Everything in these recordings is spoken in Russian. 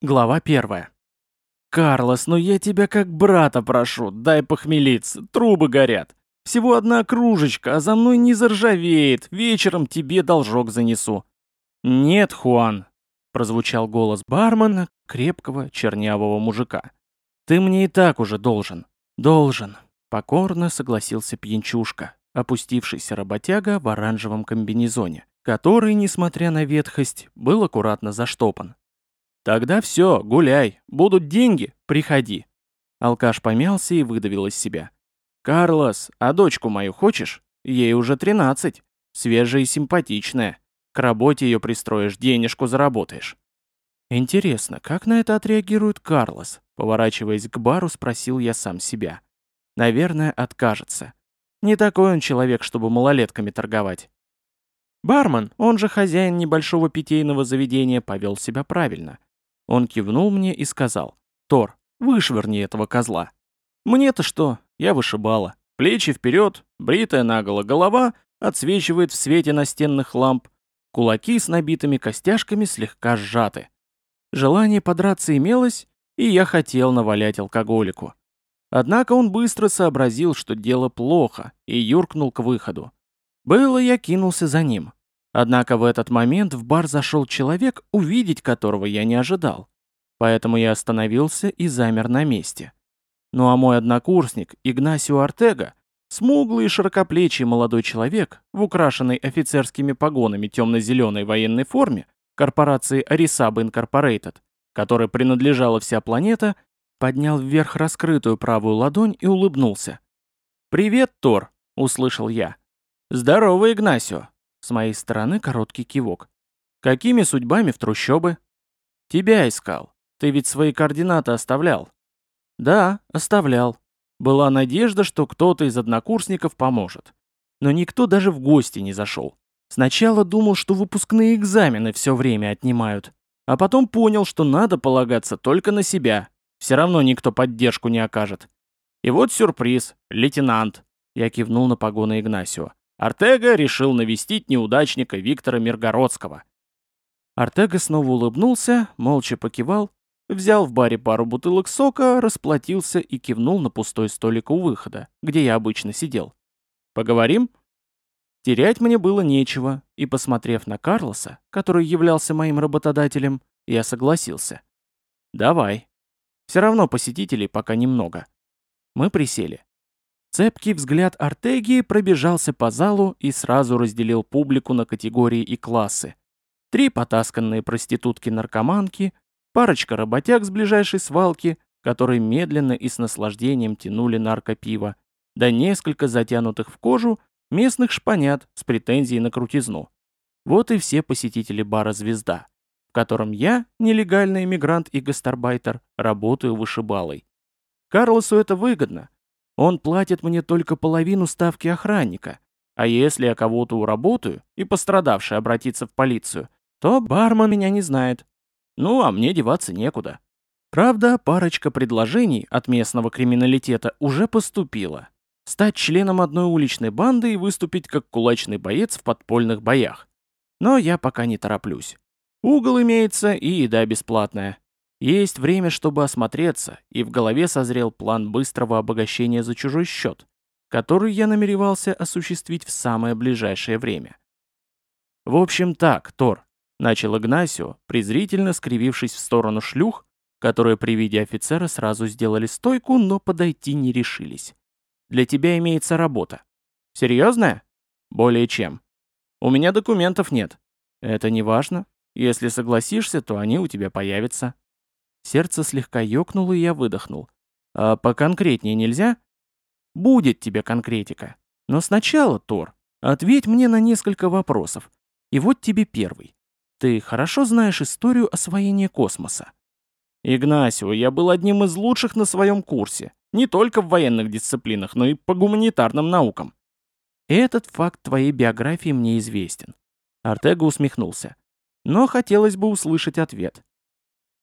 Глава первая. «Карлос, ну я тебя как брата прошу, дай похмелиться, трубы горят. Всего одна кружечка, а за мной не заржавеет, вечером тебе должок занесу». «Нет, Хуан», — прозвучал голос бармена, крепкого, чернявого мужика. «Ты мне и так уже должен». «Должен», — покорно согласился пьянчушка, опустившийся работяга в оранжевом комбинезоне, который, несмотря на ветхость, был аккуратно заштопан. «Тогда все, гуляй. Будут деньги, приходи». Алкаш помялся и выдавил из себя. «Карлос, а дочку мою хочешь? Ей уже тринадцать. Свежая и симпатичная. К работе ее пристроишь, денежку заработаешь». «Интересно, как на это отреагирует Карлос?» Поворачиваясь к бару, спросил я сам себя. «Наверное, откажется. Не такой он человек, чтобы малолетками торговать». Бармен, он же хозяин небольшого питейного заведения, повел себя правильно. Он кивнул мне и сказал, «Тор, вышвырни этого козла». «Мне-то что? Я вышибала. Плечи вперед, бритая наголо голова отсвечивает в свете настенных ламп, кулаки с набитыми костяшками слегка сжаты. Желание подраться имелось, и я хотел навалять алкоголику. Однако он быстро сообразил, что дело плохо, и юркнул к выходу. Было я кинулся за ним. Однако в этот момент в бар зашел человек, увидеть которого я не ожидал. Поэтому я остановился и замер на месте. Ну а мой однокурсник, Игнасио Артега, смуглый и широкоплечий молодой человек в украшенной офицерскими погонами темно-зеленой военной форме корпорации Arisaba Incorporated, которой принадлежала вся планета, поднял вверх раскрытую правую ладонь и улыбнулся. «Привет, Тор!» — услышал я. «Здорово, Игнасио!» С моей стороны короткий кивок. «Какими судьбами в трущобы?» «Тебя искал. Ты ведь свои координаты оставлял?» «Да, оставлял. Была надежда, что кто-то из однокурсников поможет. Но никто даже в гости не зашел. Сначала думал, что выпускные экзамены все время отнимают. А потом понял, что надо полагаться только на себя. Все равно никто поддержку не окажет. И вот сюрприз. Лейтенант. Я кивнул на погоны Игнасио. Артега решил навестить неудачника Виктора Миргородского. Артега снова улыбнулся, молча покивал, взял в баре пару бутылок сока, расплатился и кивнул на пустой столик у выхода, где я обычно сидел. «Поговорим?» Терять мне было нечего, и, посмотрев на Карлоса, который являлся моим работодателем, я согласился. «Давай. Все равно посетителей пока немного». Мы присели. Цепкий взгляд Артегии пробежался по залу и сразу разделил публику на категории и классы. Три потасканные проститутки-наркоманки, парочка работяг с ближайшей свалки, которые медленно и с наслаждением тянули наркопиво, да несколько затянутых в кожу местных шпанят с претензией на крутизну. Вот и все посетители бара «Звезда», в котором я, нелегальный иммигрант и гастарбайтер, работаю вышибалой. Карлосу это выгодно – он платит мне только половину ставки охранника. А если я кого-то уработаю, и пострадавший обратится в полицию, то бармен меня не знает. Ну, а мне деваться некуда. Правда, парочка предложений от местного криминалитета уже поступила. Стать членом одной уличной банды и выступить как кулачный боец в подпольных боях. Но я пока не тороплюсь. Угол имеется и еда бесплатная. Есть время, чтобы осмотреться, и в голове созрел план быстрого обогащения за чужой счет, который я намеревался осуществить в самое ближайшее время. «В общем так, Тор», — начал Игнасио, презрительно скривившись в сторону шлюх, которые при виде офицера сразу сделали стойку, но подойти не решились. «Для тебя имеется работа». «Серьезная?» «Более чем». «У меня документов нет». «Это не важно. Если согласишься, то они у тебя появятся». Сердце слегка ёкнуло, и я выдохнул. «А поконкретнее нельзя?» «Будет тебе конкретика. Но сначала, Тор, ответь мне на несколько вопросов. И вот тебе первый. Ты хорошо знаешь историю освоения космоса?» «Игнасио, я был одним из лучших на своем курсе. Не только в военных дисциплинах, но и по гуманитарным наукам». «Этот факт твоей биографии мне известен». Артега усмехнулся. «Но хотелось бы услышать ответ.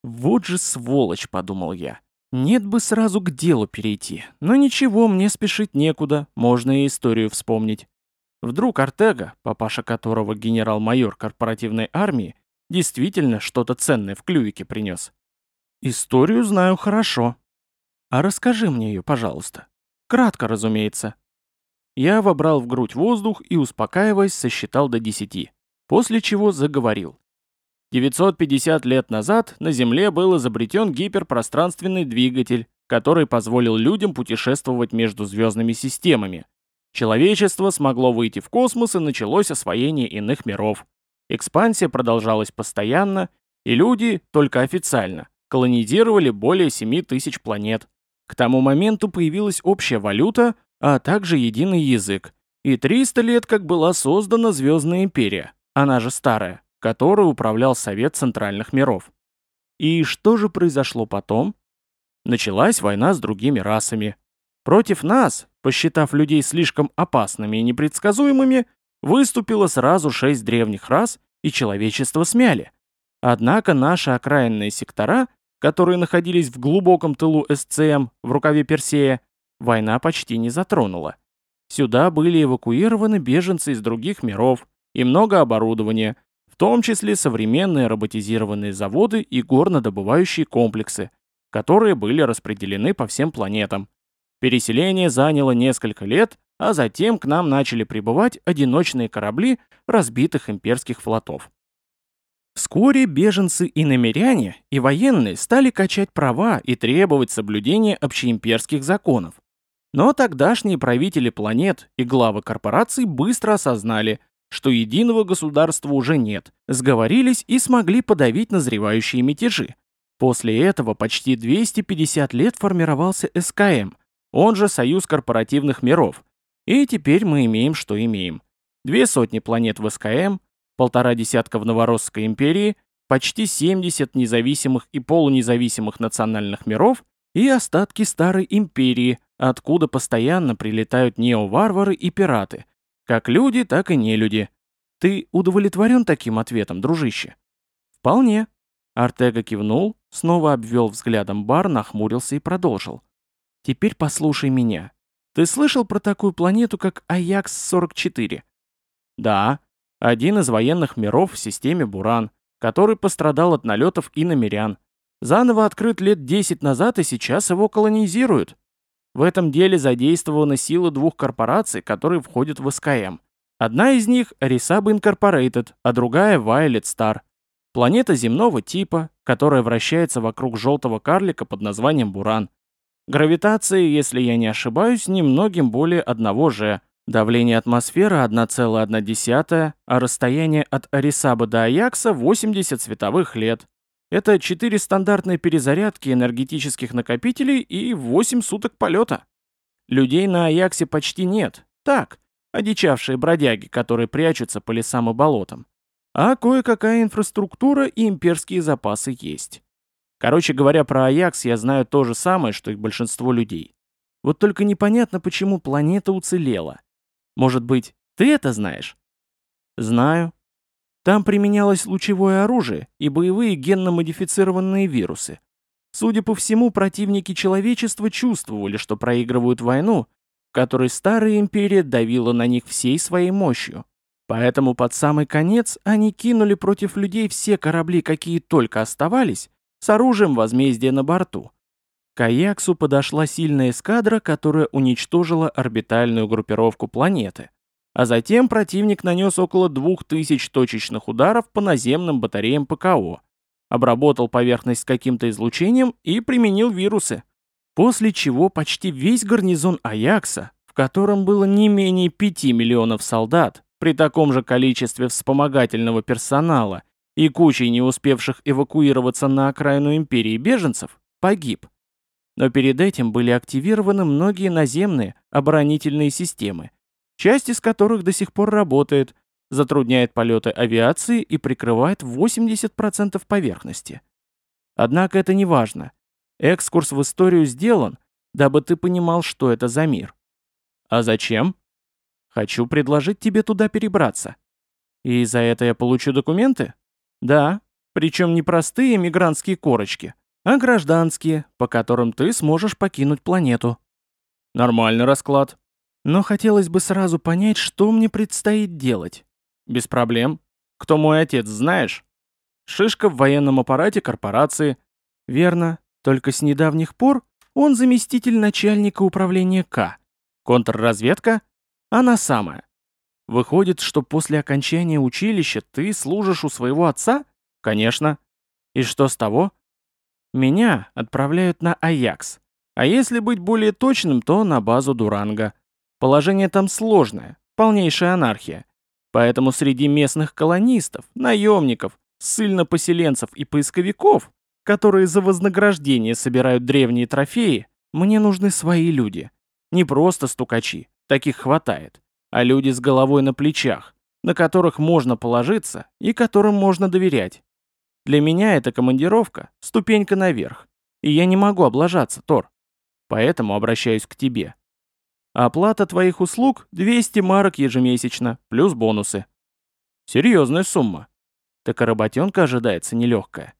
«Вот же сволочь», — подумал я. «Нет бы сразу к делу перейти. Но ничего, мне спешить некуда, можно и историю вспомнить». Вдруг Артега, папаша которого генерал-майор корпоративной армии, действительно что-то ценное в клювике принес. Историю знаю хорошо. А расскажи мне ее, пожалуйста. Кратко, разумеется. Я вобрал в грудь воздух и, успокаиваясь, сосчитал до десяти, после чего заговорил. 950 лет назад на Земле был изобретен гиперпространственный двигатель, который позволил людям путешествовать между звездными системами. Человечество смогло выйти в космос и началось освоение иных миров. Экспансия продолжалась постоянно, и люди, только официально, колонизировали более 7 тысяч планет. К тому моменту появилась общая валюта, а также единый язык. И 300 лет как была создана Звездная империя, она же Старая, которой управлял Совет Центральных миров. И что же произошло потом? Началась война с другими расами. Против нас, посчитав людей слишком опасными и непредсказуемыми, выступило сразу шесть древних рас, и человечество смяли. Однако наши окраинные сектора, которые находились в глубоком тылу СЦМ в рукаве Персея, война почти не затронула. Сюда были эвакуированы беженцы из других миров и много оборудования, в том числе современные роботизированные заводы и горнодобывающие комплексы, которые были распределены по всем планетам. Переселение заняло несколько лет, а затем к нам начали прибывать одиночные корабли разбитых имперских флотов. Вскоре беженцы и намеряне, и военные стали качать права и требовать соблюдения общеимперских законов. Но тогдашние правители планет и главы корпораций быстро осознали, что единого государства уже нет, сговорились и смогли подавить назревающие мятежи. После этого почти 250 лет формировался СКМ, он же Союз корпоративных миров. И теперь мы имеем, что имеем. Две сотни планет в СКМ, полтора десятка в Новоросской империи, почти 70 независимых и полунезависимых национальных миров и остатки Старой Империи, откуда постоянно прилетают неоварвары и пираты, как люди, так и нелюди. Ты удовлетворен таким ответом, дружище? Вполне. Артега кивнул, снова обвел взглядом бар, нахмурился и продолжил. Теперь послушай меня. Ты слышал про такую планету, как Аякс-44? Да, один из военных миров в системе Буран, который пострадал от налетов иномерян. Заново открыт лет 10 назад и сейчас его колонизируют. В этом деле задействованы силы двух корпораций, которые входят в СКМ. Одна из них — Resub Incorporated, а другая — Violet Star. Планета земного типа, которая вращается вокруг желтого карлика под названием Буран. Гравитация, если я не ошибаюсь, немногим более одного же. Давление атмосферы 1,1, а расстояние от Арисаба до Аякса 80 световых лет. Это 4 стандартные перезарядки энергетических накопителей и 8 суток полета. Людей на Аяксе почти нет. Так, одичавшие бродяги, которые прячутся по лесам и болотам. А кое-какая инфраструктура и имперские запасы есть. Короче говоря, про Аякс я знаю то же самое, что и большинство людей. Вот только непонятно, почему планета уцелела. Может быть, ты это знаешь? Знаю, там применялось лучевое оружие и боевые генно-модифицированные вирусы. Судя по всему, противники человечества чувствовали, что проигрывают войну, в которой Старая Империя давила на них всей своей мощью. Поэтому под самый конец они кинули против людей все корабли, какие только оставались, с оружием возмездия на борту. К Аяксу подошла сильная эскадра, которая уничтожила орбитальную группировку планеты. А затем противник нанес около 2000 точечных ударов по наземным батареям ПКО, обработал поверхность каким-то излучением и применил вирусы. После чего почти весь гарнизон Аякса, в котором было не менее 5 миллионов солдат, при таком же количестве вспомогательного персонала и кучей не успевших эвакуироваться на окраину империи беженцев, погиб. Но перед этим были активированы многие наземные оборонительные системы, часть из которых до сих пор работает, затрудняет полеты авиации и прикрывает 80% поверхности. Однако это не важно. Экскурс в историю сделан, дабы ты понимал, что это за мир. А зачем? Хочу предложить тебе туда перебраться. И за это я получу документы? Да, причем не простые мигрантские корочки, а гражданские, по которым ты сможешь покинуть планету. Нормальный расклад. Но хотелось бы сразу понять, что мне предстоит делать. Без проблем. Кто мой отец, знаешь? Шишка в военном аппарате корпорации. Верно, только с недавних пор он заместитель начальника управления К. Контрразведка? Она самая. Выходит, что после окончания училища ты служишь у своего отца? Конечно. И что с того? Меня отправляют на Аякс. А если быть более точным, то на базу Дуранга. Положение там сложное, полнейшая анархия. Поэтому среди местных колонистов, наемников, ссыльно-поселенцев и поисковиков, которые за вознаграждение собирают древние трофеи, мне нужны свои люди. Не просто стукачи, таких хватает, а люди с головой на плечах, на которых можно положиться и которым можно доверять. Для меня эта командировка — ступенька наверх, и я не могу облажаться, Тор. Поэтому обращаюсь к тебе. Оплата твоих услуг — 200 марок ежемесячно, плюс бонусы. Серьезная сумма. Так и работенка ожидается нелегкая.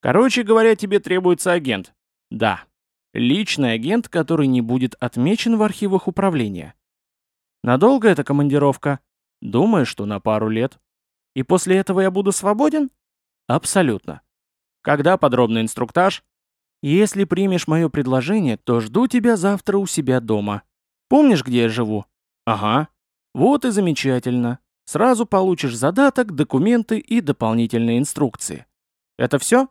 Короче говоря, тебе требуется агент. Да. Личный агент, который не будет отмечен в архивах управления. Надолго эта командировка? Думаю, что на пару лет. И после этого я буду свободен? Абсолютно. Когда подробный инструктаж? Если примешь мое предложение, то жду тебя завтра у себя дома. Помнишь, где я живу? Ага. Вот и замечательно. Сразу получишь задаток, документы и дополнительные инструкции. Это все?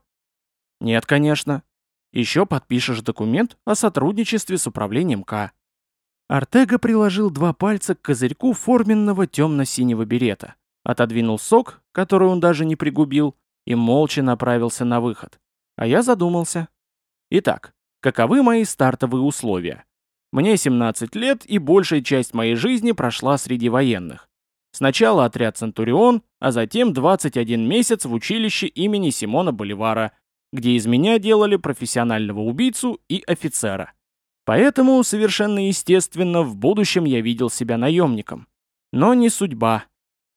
Нет, конечно. Еще подпишешь документ о сотрудничестве с управлением К. Артега приложил два пальца к козырьку форменного темно-синего берета, отодвинул сок, который он даже не пригубил, и молча направился на выход. А я задумался. Итак, каковы мои стартовые условия? Мне 17 лет, и большая часть моей жизни прошла среди военных. Сначала отряд «Центурион», а затем 21 месяц в училище имени Симона Боливара, где из меня делали профессионального убийцу и офицера. Поэтому, совершенно естественно, в будущем я видел себя наемником. Но не судьба.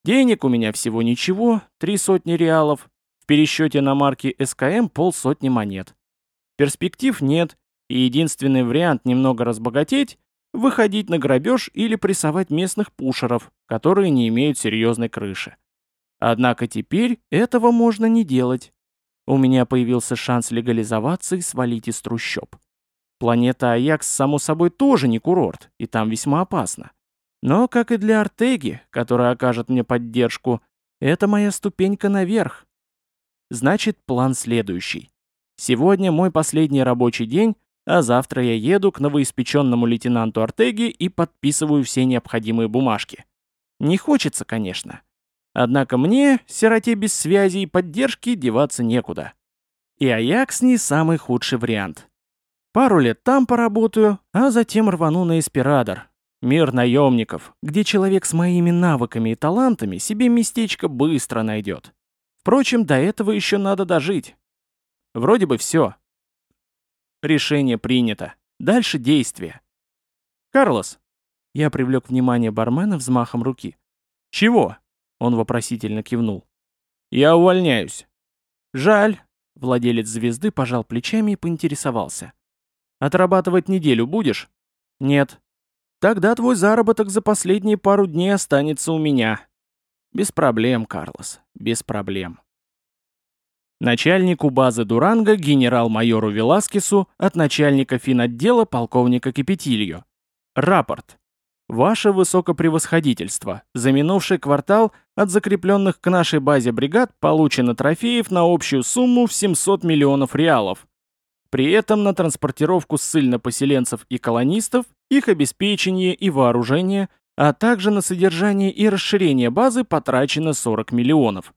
Денег у меня всего ничего, три сотни реалов, в пересчете на марки СКМ полсотни монет. Перспектив нет, и единственный вариант немного разбогатеть — выходить на грабеж или прессовать местных пушеров, которые не имеют серьезной крыши. Однако теперь этого можно не делать. У меня появился шанс легализоваться и свалить из трущоб. Планета Аякс, само собой, тоже не курорт, и там весьма опасно. Но, как и для Артеги, которая окажет мне поддержку, это моя ступенька наверх. Значит, план следующий. Сегодня мой последний рабочий день, а завтра я еду к новоиспеченному лейтенанту Артеги и подписываю все необходимые бумажки. Не хочется, конечно. Однако мне, сироте без связи и поддержки, деваться некуда. И Аякс не самый худший вариант. Пару лет там поработаю, а затем рвану на Эспирадор. Мир наемников, где человек с моими навыками и талантами себе местечко быстро найдет. Впрочем, до этого еще надо дожить. Вроде бы все. Решение принято. Дальше действие. «Карлос!» Я привлек внимание бармена взмахом руки. «Чего?» Он вопросительно кивнул. «Я увольняюсь». «Жаль». Владелец звезды пожал плечами и поинтересовался. «Отрабатывать неделю будешь?» «Нет». «Тогда твой заработок за последние пару дней останется у меня». «Без проблем, Карлос, без проблем». Начальнику базы Дуранга генерал-майору Веласкесу от начальника финотдела полковника Кипятилью. Рапорт. Ваше высокопревосходительство, за минувший квартал от закрепленных к нашей базе бригад получено трофеев на общую сумму в 700 миллионов реалов. При этом на транспортировку ссыльно-поселенцев и колонистов, их обеспечение и вооружение, а также на содержание и расширение базы потрачено 40 миллионов.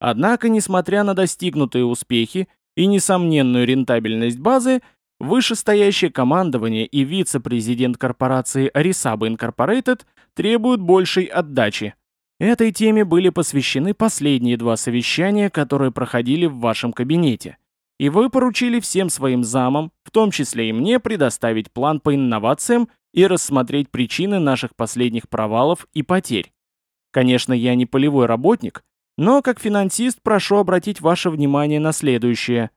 Однако, несмотря на достигнутые успехи и несомненную рентабельность базы, вышестоящее командование и вице-президент корпорации Arisaba Incorporated требуют большей отдачи. Этой теме были посвящены последние два совещания, которые проходили в вашем кабинете. И вы поручили всем своим замам, в том числе и мне, предоставить план по инновациям и рассмотреть причины наших последних провалов и потерь. Конечно, я не полевой работник, но как финансист прошу обратить ваше внимание на следующее.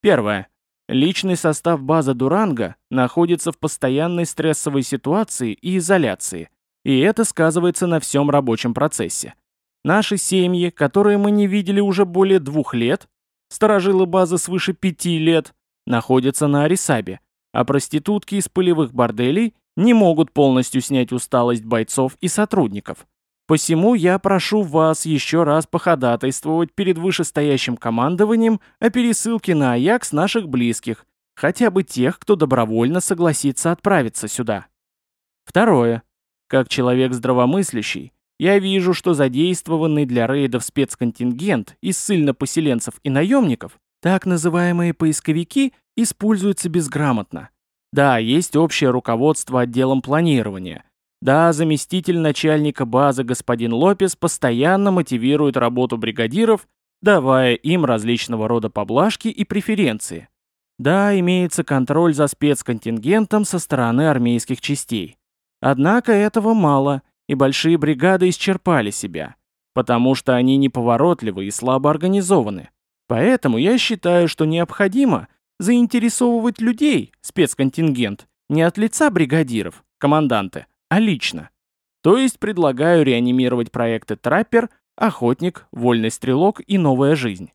Первое. Личный состав базы Дуранга находится в постоянной стрессовой ситуации и изоляции, и это сказывается на всем рабочем процессе. Наши семьи, которые мы не видели уже более двух лет, сторожилы базы свыше пяти лет, находятся на Арисабе, а проститутки из полевых борделей не могут полностью снять усталость бойцов и сотрудников. Посему я прошу вас еще раз походатайствовать перед вышестоящим командованием о пересылке на Аякс наших близких, хотя бы тех, кто добровольно согласится отправиться сюда. Второе. Как человек здравомыслящий, я вижу, что задействованный для рейдов спецконтингент из ссыльно-поселенцев и наемников, так называемые поисковики, используются безграмотно. Да, есть общее руководство отделом планирования – да, заместитель начальника базы господин Лопес постоянно мотивирует работу бригадиров, давая им различного рода поблажки и преференции. Да, имеется контроль за спецконтингентом со стороны армейских частей. Однако этого мало, и большие бригады исчерпали себя, потому что они неповоротливы и слабо организованы. Поэтому я считаю, что необходимо заинтересовывать людей, спецконтингент, не от лица бригадиров, команданты, а лично. То есть предлагаю реанимировать проекты «Траппер», «Охотник», «Вольный стрелок» и «Новая жизнь».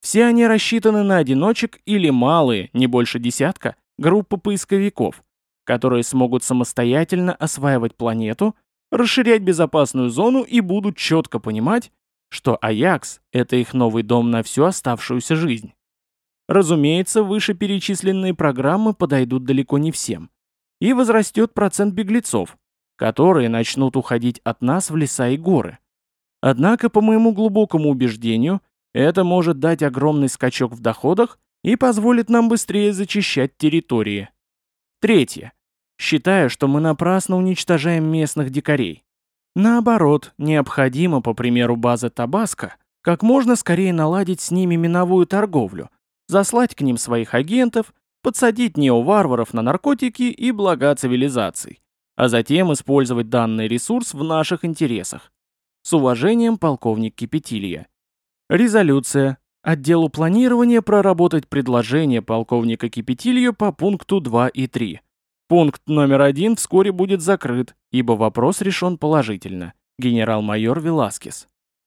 Все они рассчитаны на одиночек или малые, не больше десятка, группы поисковиков, которые смогут самостоятельно осваивать планету, расширять безопасную зону и будут четко понимать, что Аякс — это их новый дом на всю оставшуюся жизнь. Разумеется, вышеперечисленные программы подойдут далеко не всем. И возрастет процент беглецов, которые начнут уходить от нас в леса и горы. Однако, по моему глубокому убеждению, это может дать огромный скачок в доходах и позволит нам быстрее зачищать территории. Третье. Считаю, что мы напрасно уничтожаем местных дикарей. Наоборот, необходимо, по примеру базы Табаско, как можно скорее наладить с ними миновую торговлю, заслать к ним своих агентов, подсадить неоварваров на наркотики и блага цивилизаций а затем использовать данный ресурс в наших интересах. С уважением, полковник Кипятилья. Резолюция. Отделу планирования проработать предложение полковника Кипятилью по пункту 2 и 3. Пункт номер 1 вскоре будет закрыт, ибо вопрос решен положительно. Генерал-майор Веласкес.